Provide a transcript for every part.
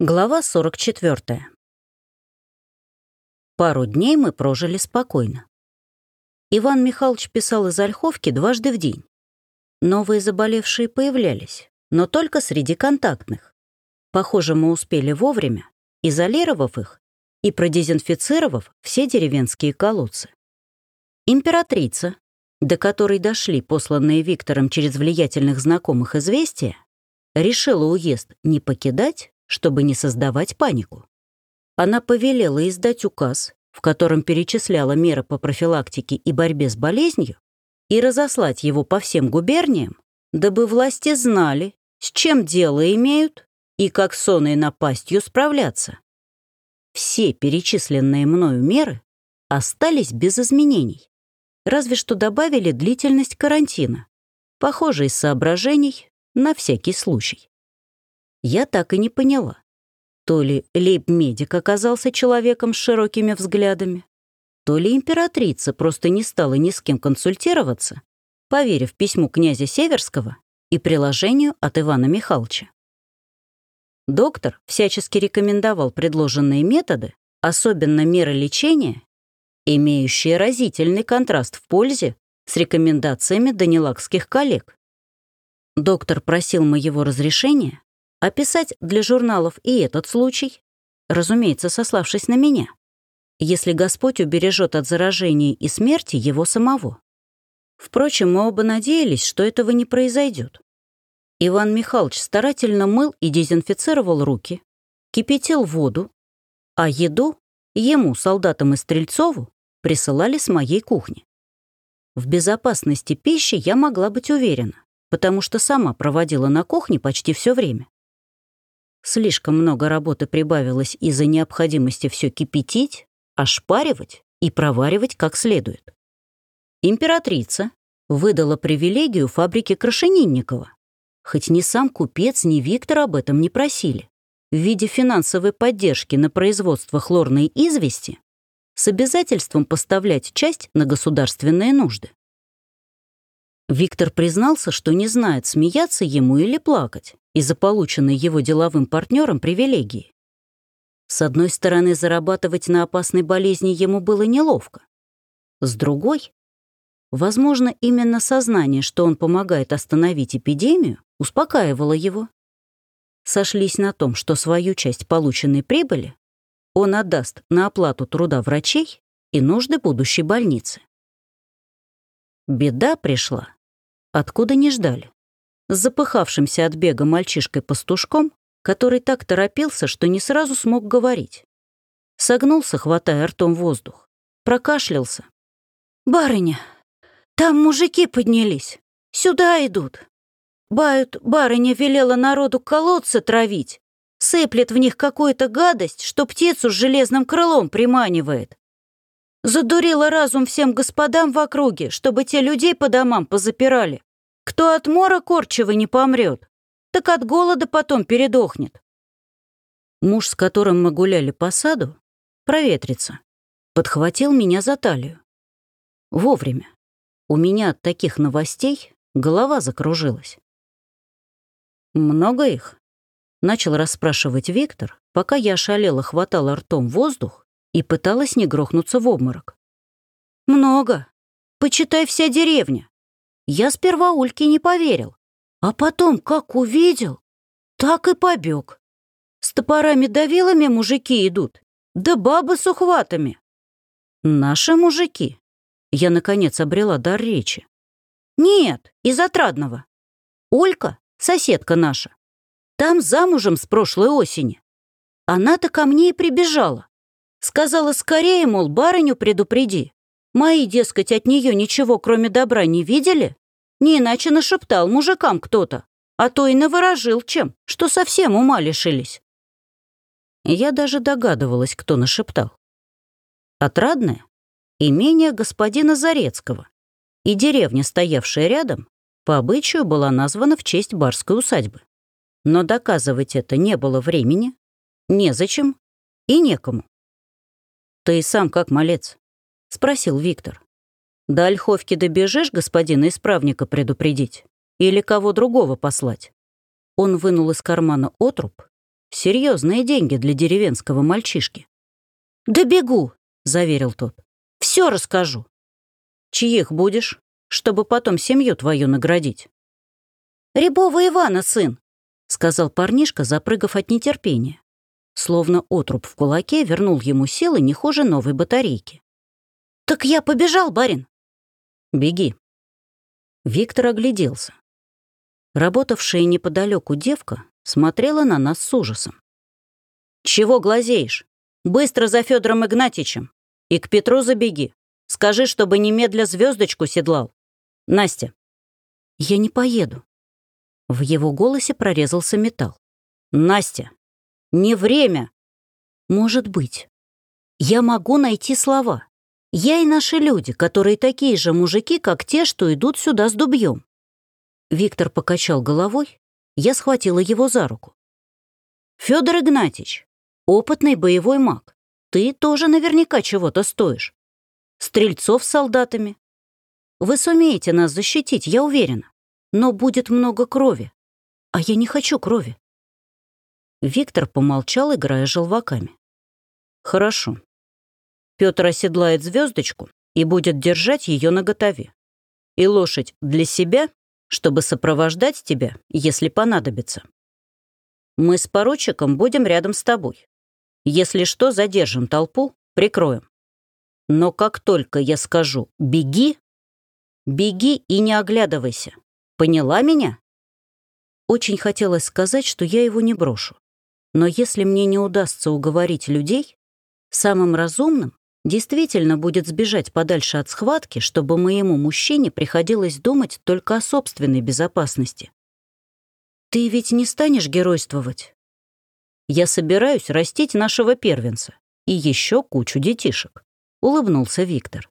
Глава 44. Пару дней мы прожили спокойно. Иван Михайлович писал из Ольховки дважды в день. Новые заболевшие появлялись, но только среди контактных. Похоже, мы успели вовремя, изолировав их и продезинфицировав все деревенские колодцы. Императрица, до которой дошли посланные Виктором через влиятельных знакомых известия, решила уезд не покидать, чтобы не создавать панику. Она повелела издать указ, в котором перечисляла меры по профилактике и борьбе с болезнью, и разослать его по всем губерниям, дабы власти знали, с чем дело имеют и как сонной напастью справляться. Все перечисленные мною меры остались без изменений, разве что добавили длительность карантина, похоже, из соображений на всякий случай я так и не поняла. То ли лейб-медик оказался человеком с широкими взглядами, то ли императрица просто не стала ни с кем консультироваться, поверив письму князя Северского и приложению от Ивана Михайловича. Доктор всячески рекомендовал предложенные методы, особенно меры лечения, имеющие разительный контраст в пользе с рекомендациями данилакских коллег. Доктор просил моего разрешения описать для журналов и этот случай, разумеется, сославшись на меня, если Господь убережет от заражения и смерти его самого. Впрочем, мы оба надеялись, что этого не произойдет. Иван Михайлович старательно мыл и дезинфицировал руки, кипятил воду, а еду ему, солдатам и Стрельцову, присылали с моей кухни. В безопасности пищи я могла быть уверена, потому что сама проводила на кухне почти все время. Слишком много работы прибавилось из-за необходимости все кипятить, ошпаривать и проваривать как следует. Императрица выдала привилегию фабрике Крашенинникова, хоть ни сам купец, ни Виктор об этом не просили, в виде финансовой поддержки на производство хлорной извести с обязательством поставлять часть на государственные нужды. Виктор признался, что не знает, смеяться ему или плакать из-за полученной его деловым партнером привилегии. С одной стороны, зарабатывать на опасной болезни ему было неловко. С другой, возможно, именно сознание, что он помогает остановить эпидемию, успокаивало его. Сошлись на том, что свою часть полученной прибыли он отдаст на оплату труда врачей и нужды будущей больницы. Беда пришла откуда не ждали. С запыхавшимся от бега мальчишкой-пастушком, который так торопился, что не сразу смог говорить. Согнулся, хватая ртом воздух. Прокашлялся. «Барыня, там мужики поднялись. Сюда идут. Бают, барыня велела народу колодцы травить. Сыплет в них какую-то гадость, что птицу с железным крылом приманивает. Задурила разум всем господам в округе, чтобы те людей по домам позапирали. Кто от мора корчева не помрет, так от голода потом передохнет. Муж, с которым мы гуляли по саду, проветрится, подхватил меня за талию. Вовремя. У меня от таких новостей голова закружилась. «Много их?» — начал расспрашивать Виктор, пока я ошалела хватала ртом воздух и пыталась не грохнуться в обморок. «Много. Почитай вся деревня. Я сперва Ульке не поверил, а потом, как увидел, так и побег. С топорами-давилами мужики идут, да бабы с ухватами. Наши мужики. Я, наконец, обрела дар речи. Нет, из Отрадного. Олька — соседка наша. Там замужем с прошлой осени. Она-то ко мне и прибежала. Сказала скорее, мол, барыню предупреди. Мои, дескать, от нее ничего, кроме добра, не видели? Не иначе нашептал мужикам кто-то, а то и наворожил чем, что совсем ума лишились. Я даже догадывалась, кто нашептал. Отрадное — имение господина Зарецкого, и деревня, стоявшая рядом, по обычаю была названа в честь барской усадьбы. Но доказывать это не было времени, незачем и некому. «Ты сам как малец?» — спросил Виктор. «До Ольховки добежишь господина исправника предупредить? Или кого другого послать?» Он вынул из кармана отруб Серьезные деньги для деревенского мальчишки. «Да бегу», — заверил тот. «Все расскажу». «Чьих будешь, чтобы потом семью твою наградить?» «Рябова Ивана, сын», — сказал парнишка, запрыгав от нетерпения. Словно отруб в кулаке вернул ему силы не хуже новой батарейки. «Так я побежал, барин!» «Беги». Виктор огляделся. Работавшая неподалеку девка смотрела на нас с ужасом. «Чего глазеешь? Быстро за Федором Игнатьичем и к Петру забеги. Скажи, чтобы немедля звездочку седлал. Настя». «Я не поеду». В его голосе прорезался металл. «Настя, не время!» «Может быть. Я могу найти слова. Я и наши люди, которые такие же мужики, как те, что идут сюда с дубьем. Виктор покачал головой, я схватила его за руку. Федор Игнатьич, опытный боевой маг, ты тоже наверняка чего-то стоишь. Стрельцов с солдатами. Вы сумеете нас защитить, я уверена. Но будет много крови. А я не хочу крови. Виктор помолчал, играя желваками. Хорошо. Петр оседлает звездочку и будет держать ее наготове. И лошадь для себя чтобы сопровождать тебя, если понадобится. Мы с поручиком будем рядом с тобой. Если что, задержим толпу, прикроем. Но как только я скажу «беги», беги и не оглядывайся. Поняла меня? Очень хотелось сказать, что я его не брошу. Но если мне не удастся уговорить людей, самым разумным действительно будет сбежать подальше от схватки, чтобы моему мужчине приходилось думать только о собственной безопасности. Ты ведь не станешь геройствовать? Я собираюсь растить нашего первенца и еще кучу детишек, улыбнулся Виктор.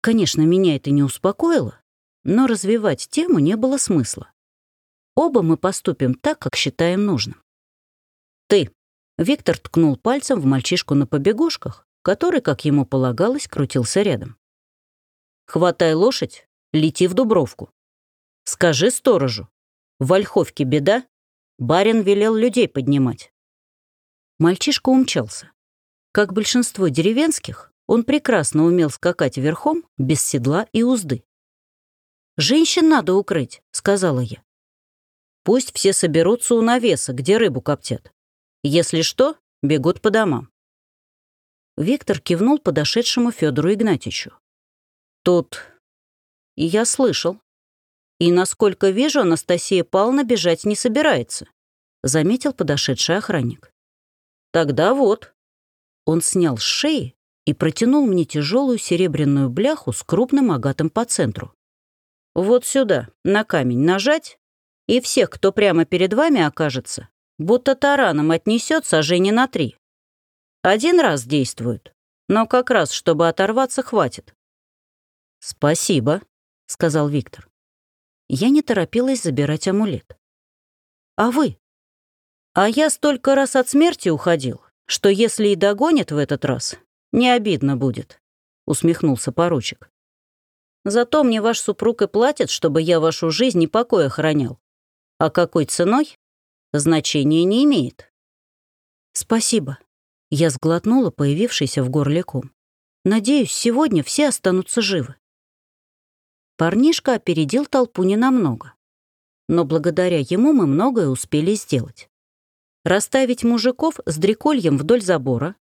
Конечно, меня это не успокоило, но развивать тему не было смысла. Оба мы поступим так, как считаем нужным. Ты, Виктор ткнул пальцем в мальчишку на побегушках, который, как ему полагалось, крутился рядом. «Хватай лошадь, лети в Дубровку. Скажи сторожу, в Ольховке беда, барин велел людей поднимать». Мальчишка умчался. Как большинство деревенских, он прекрасно умел скакать верхом, без седла и узды. «Женщин надо укрыть», — сказала я. «Пусть все соберутся у навеса, где рыбу коптят. Если что, бегут по домам. Виктор кивнул подошедшему Федору Игнатьичу. «Тут...» «И я слышал. И, насколько вижу, Анастасия Павловна бежать не собирается», заметил подошедший охранник. «Тогда вот». Он снял с шеи и протянул мне тяжелую серебряную бляху с крупным агатом по центру. «Вот сюда, на камень нажать, и всех, кто прямо перед вами окажется, будто тараном отнесет сожжение на три. Один раз действует, но как раз, чтобы оторваться, хватит. «Спасибо», — сказал Виктор. Я не торопилась забирать амулет. «А вы?» «А я столько раз от смерти уходил, что если и догонит в этот раз, не обидно будет», — усмехнулся поручик. «Зато мне ваш супруг и платит, чтобы я вашу жизнь и покой охранял. А какой ценой? Значения не имеет». «Спасибо», я сглотнула появившийся в горле ком. Надеюсь, сегодня все останутся живы. Парнишка опередил толпу ненамного. Но благодаря ему мы многое успели сделать. Расставить мужиков с дрекольем вдоль забора,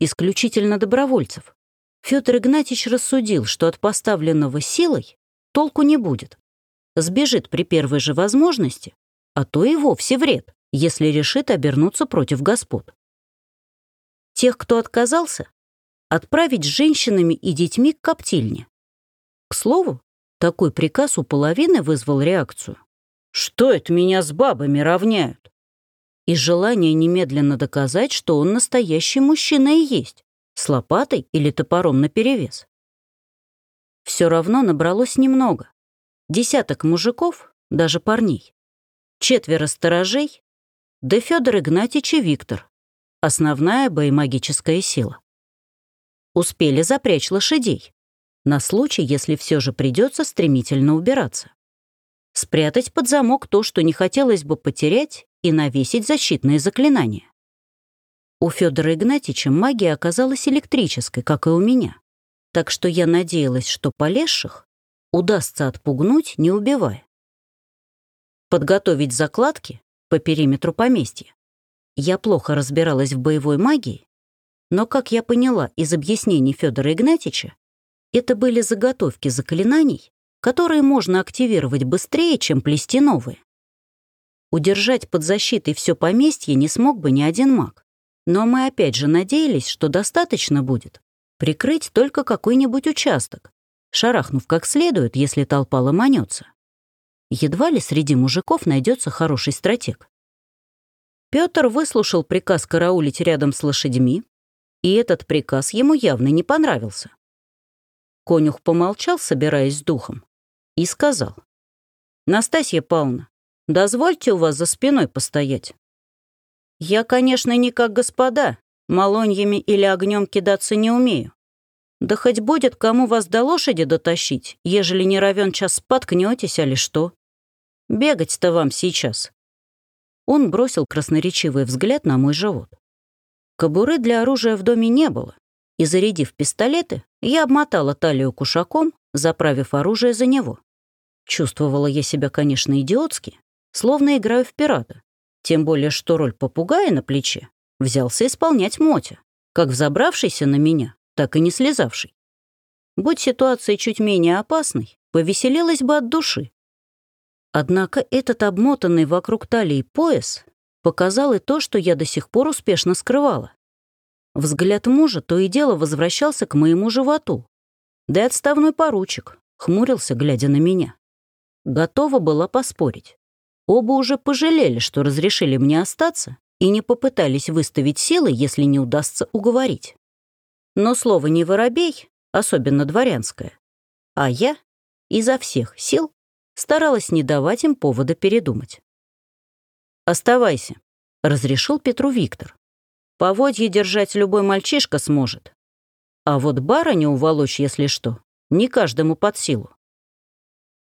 исключительно добровольцев. Федор Игнатьич рассудил, что от поставленного силой толку не будет. Сбежит при первой же возможности, а то и вовсе вред, если решит обернуться против господ. Тех, кто отказался, отправить с женщинами и детьми к коптильне. К слову, такой приказ у половины вызвал реакцию. «Что это меня с бабами равняют?» И желание немедленно доказать, что он настоящий мужчина и есть, с лопатой или топором наперевес. Все равно набралось немного. Десяток мужиков, даже парней. Четверо сторожей, да Федор Игнатьич и Виктор, основная боемагическая сила. Успели запрячь лошадей, на случай, если все же придется стремительно убираться. Спрятать под замок то, что не хотелось бы потерять, и навесить защитные заклинания. У Федора Игнатьича магия оказалась электрической, как и у меня. Так что я надеялась, что полезших удастся отпугнуть, не убивая. Подготовить закладки по периметру поместья. Я плохо разбиралась в боевой магии, но, как я поняла из объяснений Федора Игнатьича, это были заготовки заклинаний, которые можно активировать быстрее, чем плести новые. Удержать под защитой все поместье не смог бы ни один маг. Но мы опять же надеялись, что достаточно будет прикрыть только какой-нибудь участок, шарахнув как следует, если толпа ломанется. Едва ли среди мужиков найдется хороший стратег. Петр выслушал приказ караулить рядом с лошадьми, и этот приказ ему явно не понравился. Конюх помолчал, собираясь с духом, и сказал. «Настасья Павловна, дозвольте у вас за спиной постоять. Я, конечно, не как господа, малоньями или огнем кидаться не умею. Да хоть будет кому вас до лошади дотащить, ежели не равен час споткнетесь, али что. Бегать-то вам сейчас». Он бросил красноречивый взгляд на мой живот. Кобуры для оружия в доме не было, и, зарядив пистолеты, я обмотала талию кушаком, заправив оружие за него. Чувствовала я себя, конечно, идиотски, словно играю в пирата. Тем более, что роль попугая на плече взялся исполнять Мотя, как взобравшийся на меня, так и не слезавший. Будь ситуация чуть менее опасной, повеселилась бы от души. Однако этот обмотанный вокруг талии пояс показал и то, что я до сих пор успешно скрывала. Взгляд мужа то и дело возвращался к моему животу. Да и отставной поручик хмурился, глядя на меня. Готова была поспорить. Оба уже пожалели, что разрешили мне остаться, и не попытались выставить силы, если не удастся уговорить. Но слово не воробей, особенно дворянское, а я изо всех сил старалась не давать им повода передумать. «Оставайся», — разрешил Петру Виктор. Поводье держать любой мальчишка сможет. А вот барыню уволочь, если что, не каждому под силу.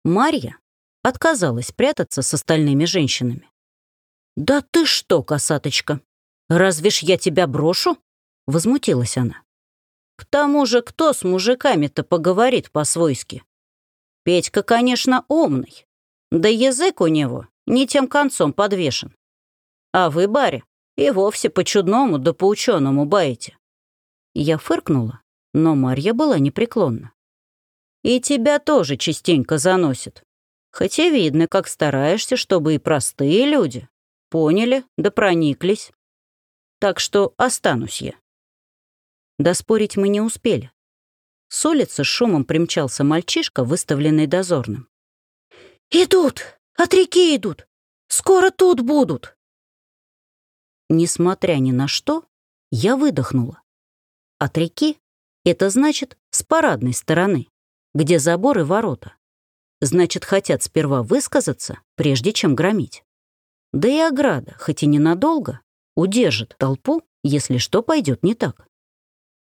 Марья отказалась прятаться с остальными женщинами. «Да ты что, косаточка, разве ж я тебя брошу?» — возмутилась она. «К тому же кто с мужиками-то поговорит по-свойски? Петька, конечно, умный, да язык у него не тем концом подвешен. А вы, баря, и вовсе по-чудному да по-ученому баете». Я фыркнула, но Марья была непреклонна. «И тебя тоже частенько заносит. Хотя видно, как стараешься, чтобы и простые люди поняли да прониклись. Так что останусь я». Доспорить мы не успели. С улицы шумом примчался мальчишка, выставленный дозорным. «Идут! От реки идут! Скоро тут будут!» Несмотря ни на что, я выдохнула. От реки — это значит с парадной стороны, где забор и ворота. Значит, хотят сперва высказаться, прежде чем громить. Да и ограда, хоть и ненадолго, удержит толпу, если что пойдет не так.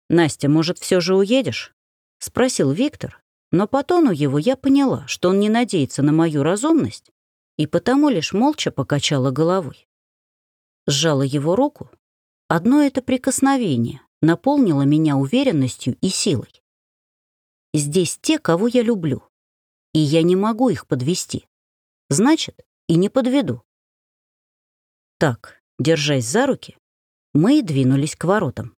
«Настя, может, все же уедешь?» — спросил Виктор, но по тону его я поняла, что он не надеется на мою разумность, и потому лишь молча покачала головой сжала его руку. Одно это прикосновение наполнило меня уверенностью и силой. Здесь те, кого я люблю, и я не могу их подвести. Значит, и не подведу. Так, держась за руки, мы и двинулись к воротам.